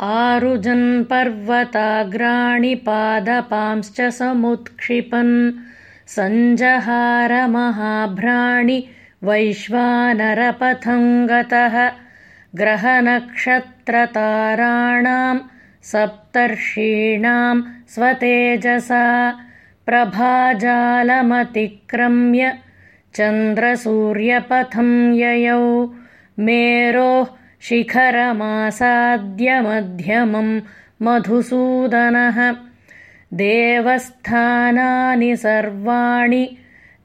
आरुजन्पर्वताग्राणि पादपांश्च समुत्क्षिपन्। सञ्जहारमहाभ्राणि वैश्वानरपथं गतः ग्रहनक्षत्रताराणां सप्तर्षीणां स्वतेजसा। प्रभाजालमतिक्रम्य चन्द्रसूर्यपथं ययौ। मेरोः शिखरमासाद्यमध्यमं मधुसूदनः। देवस्थानानि सर्वाणि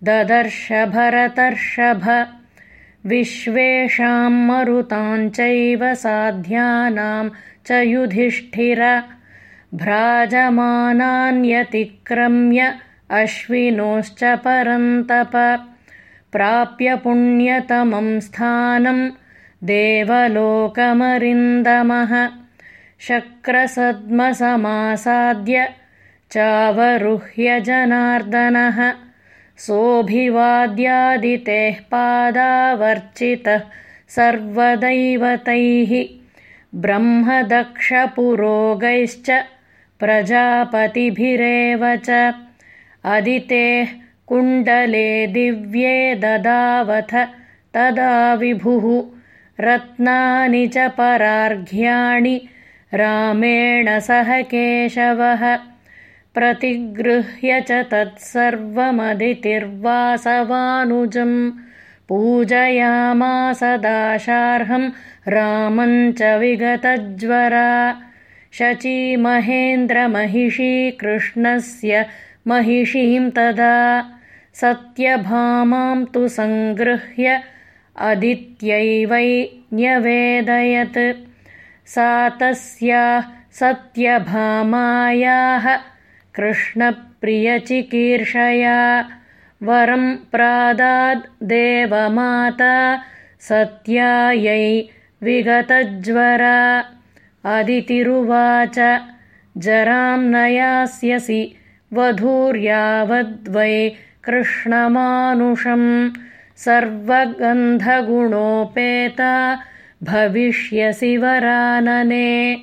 ददर्शभरतर्षभ। विश्वेषां मरुताञ्चैव साध्यानां च युधिष्ठिर। भ्राजमानान्यतिक्रम्य अश्विनोश्च परन्तप। प्राप्य पुण्यतमं स्थानं देवलोकमरिन्दमः। शक्रसद्मसमासाद्य चावरुह्य जनार्दनः सोऽभिवाद्यादितेः पादावर्चितः सर्वदैवतैः। ब्रह्मदक्षपुरोगैश्च प्रजापतिभिरेव च अदितेः कुण्डले दिव्ये ददावथ तदा विभुः रत्नानि च परार्घ्याणि रामेण सह केशवः। प्रतिगृह्य च तत्सर्वमदितिर्वासवानुजम् पूजयामास दाशार्हं रामम् च विगतज्वरा। शचीमहेन्द्रमहिषी कृष्णस्य महिषीं तदा सत्यभामां तु सङ्गृह्य अदित्यैवै न्यवेदयत् सा तस्याः सत्यभामायाः कृष्णप्रियचिकीर्षया वरं देवमाता सत्यायै विगतज्वरा। अदितिरुवाच जरां न यास्यसि वधूर्यावद्वै कृष्णमानुषम् सर्वगन्धगुणोपेता भविष्यसि वरानने